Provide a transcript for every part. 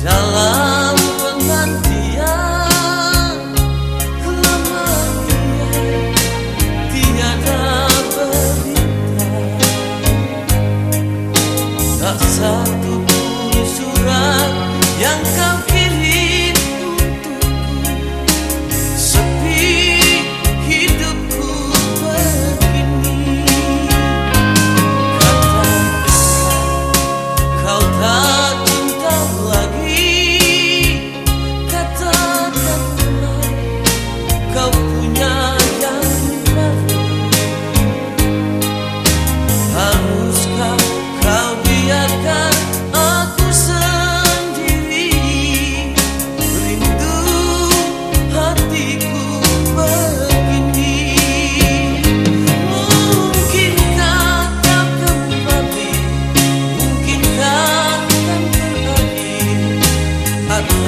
dalam penantian lamanya tiada berita tak satu pun surat yang kau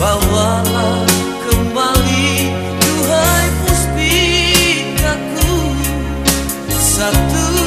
bawalah kembali Duhai puspikaku. Satu